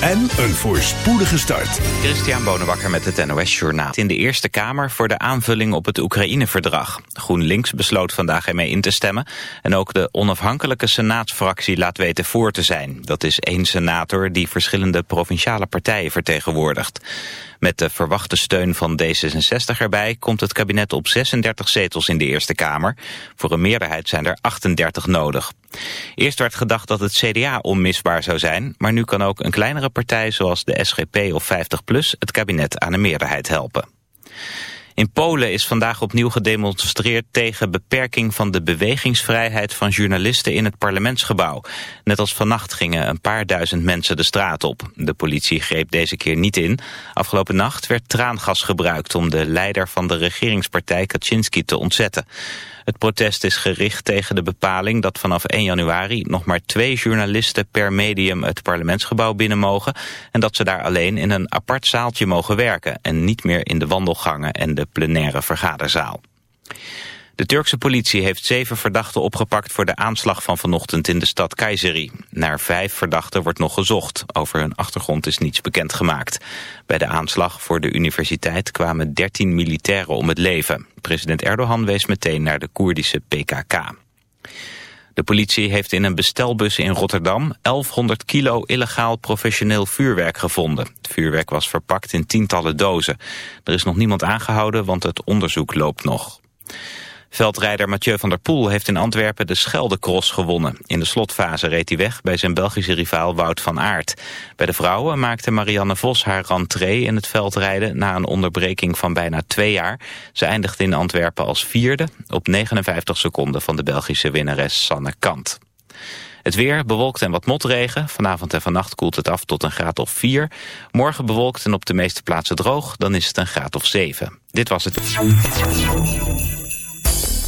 en een voorspoedige start. Christian Bonenbakker met het NOS Journaal. In de Eerste Kamer voor de aanvulling op het Oekraïne-verdrag. GroenLinks besloot vandaag ermee in te stemmen. En ook de onafhankelijke senaatsfractie laat weten voor te zijn. Dat is één senator die verschillende provinciale partijen vertegenwoordigt. Met de verwachte steun van D66 erbij komt het kabinet op 36 zetels in de Eerste Kamer. Voor een meerderheid zijn er 38 nodig. Eerst werd gedacht dat het CDA onmisbaar zou zijn, maar nu kan ook een kleinere partij zoals de SGP of 50PLUS het kabinet aan een meerderheid helpen. In Polen is vandaag opnieuw gedemonstreerd tegen beperking van de bewegingsvrijheid van journalisten in het parlementsgebouw. Net als vannacht gingen een paar duizend mensen de straat op. De politie greep deze keer niet in. Afgelopen nacht werd traangas gebruikt om de leider van de regeringspartij Kaczynski te ontzetten. Het protest is gericht tegen de bepaling dat vanaf 1 januari nog maar twee journalisten per medium het parlementsgebouw binnen mogen en dat ze daar alleen in een apart zaaltje mogen werken en niet meer in de wandelgangen en de plenaire vergaderzaal. De Turkse politie heeft zeven verdachten opgepakt voor de aanslag van vanochtend in de stad Kayseri. Naar vijf verdachten wordt nog gezocht. Over hun achtergrond is niets bekendgemaakt. Bij de aanslag voor de universiteit kwamen 13 militairen om het leven. President Erdogan wees meteen naar de Koerdische PKK. De politie heeft in een bestelbus in Rotterdam 1100 kilo illegaal professioneel vuurwerk gevonden. Het vuurwerk was verpakt in tientallen dozen. Er is nog niemand aangehouden, want het onderzoek loopt nog. Veldrijder Mathieu van der Poel heeft in Antwerpen de Scheldecross gewonnen. In de slotfase reed hij weg bij zijn Belgische rivaal Wout van Aert. Bij de vrouwen maakte Marianne Vos haar rentree in het veldrijden... na een onderbreking van bijna twee jaar. Ze eindigde in Antwerpen als vierde... op 59 seconden van de Belgische winnares Sanne Kant. Het weer bewolkt en wat motregen. Vanavond en vannacht koelt het af tot een graad of 4. Morgen bewolkt en op de meeste plaatsen droog. Dan is het een graad of 7. Dit was het.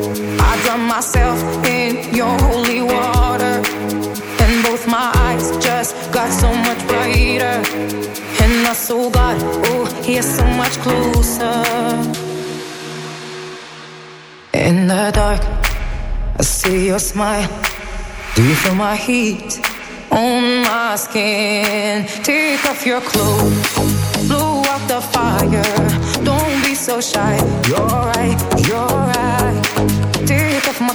I drown myself in your holy water. And both my eyes just got so much brighter. And I so got, oh, here so much closer. In the dark, I see your smile. Do you feel my heat on my skin? Take off your clothes, blow out the fire. Don't be so shy, you're right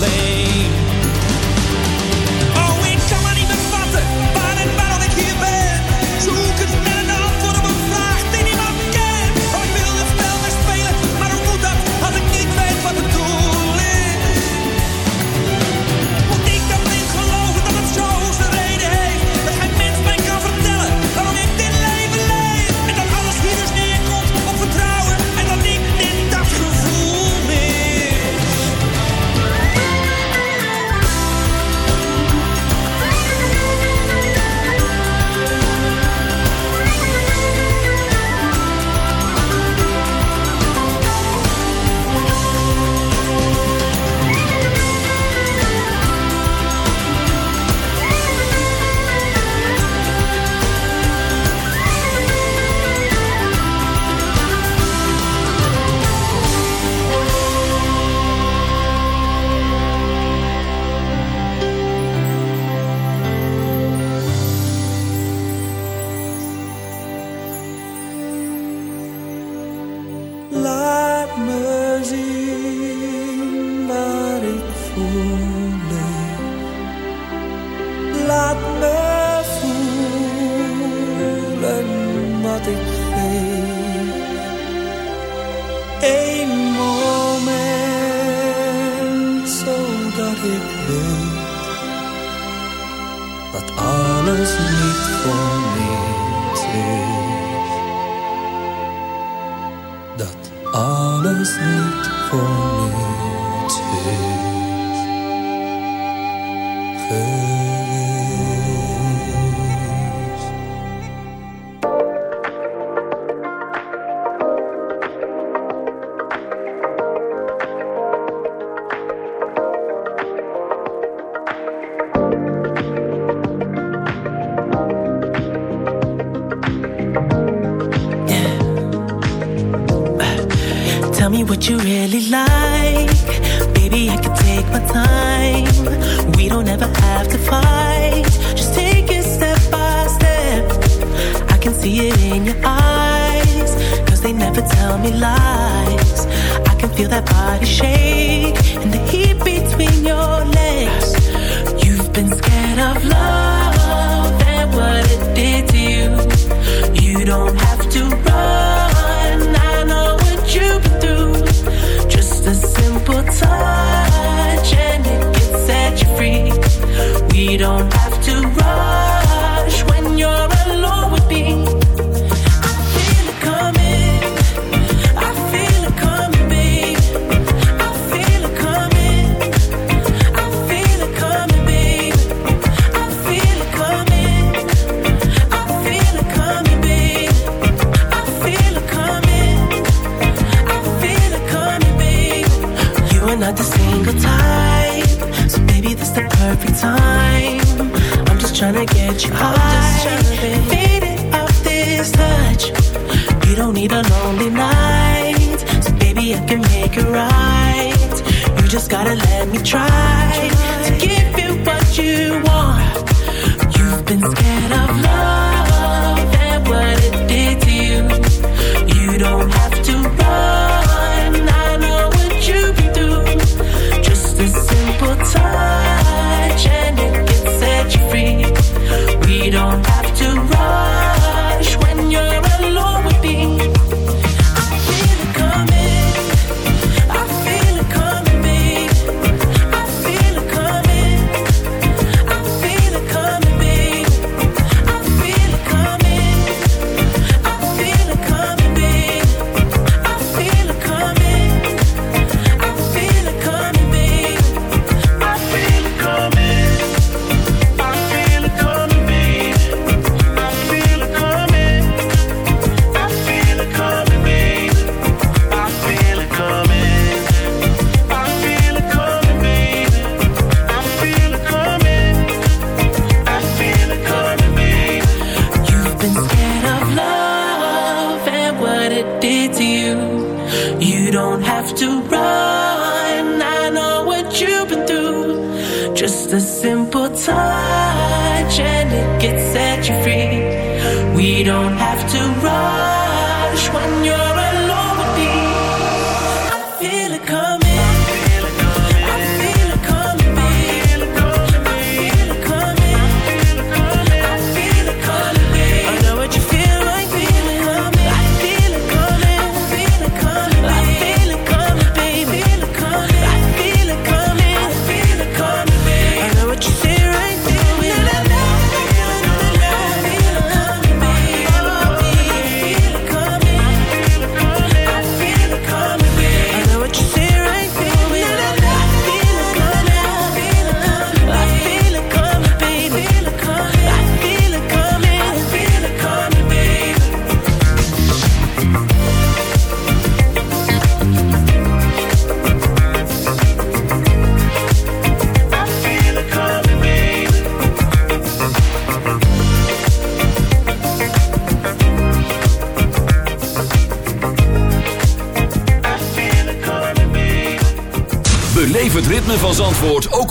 lane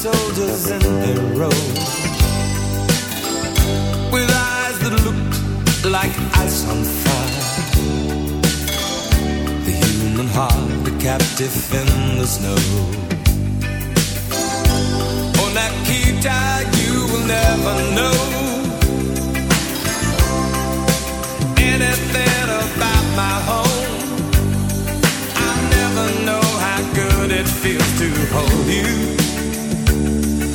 Soldiers in their row on fire The human heart, a captive in the snow Oh, Nikita, you will never know Anything about my home I never know how good it feels to hold you.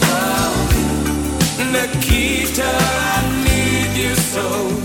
Oh, Nikita, I need you so.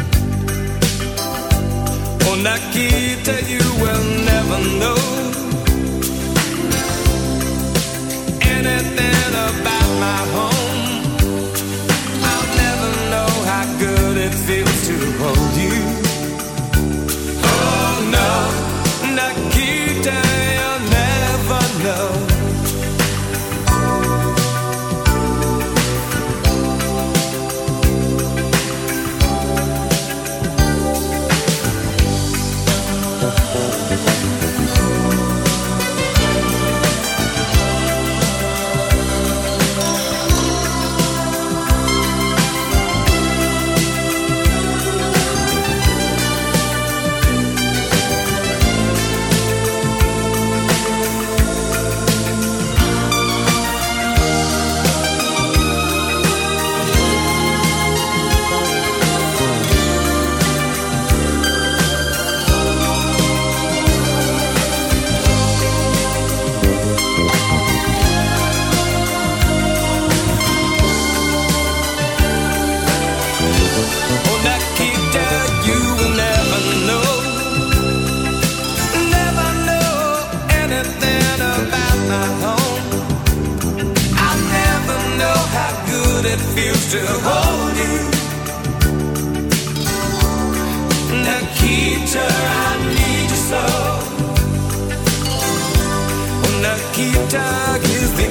You will never know anything about my home. I'll never know how good it feels to hold you. Nikita, is the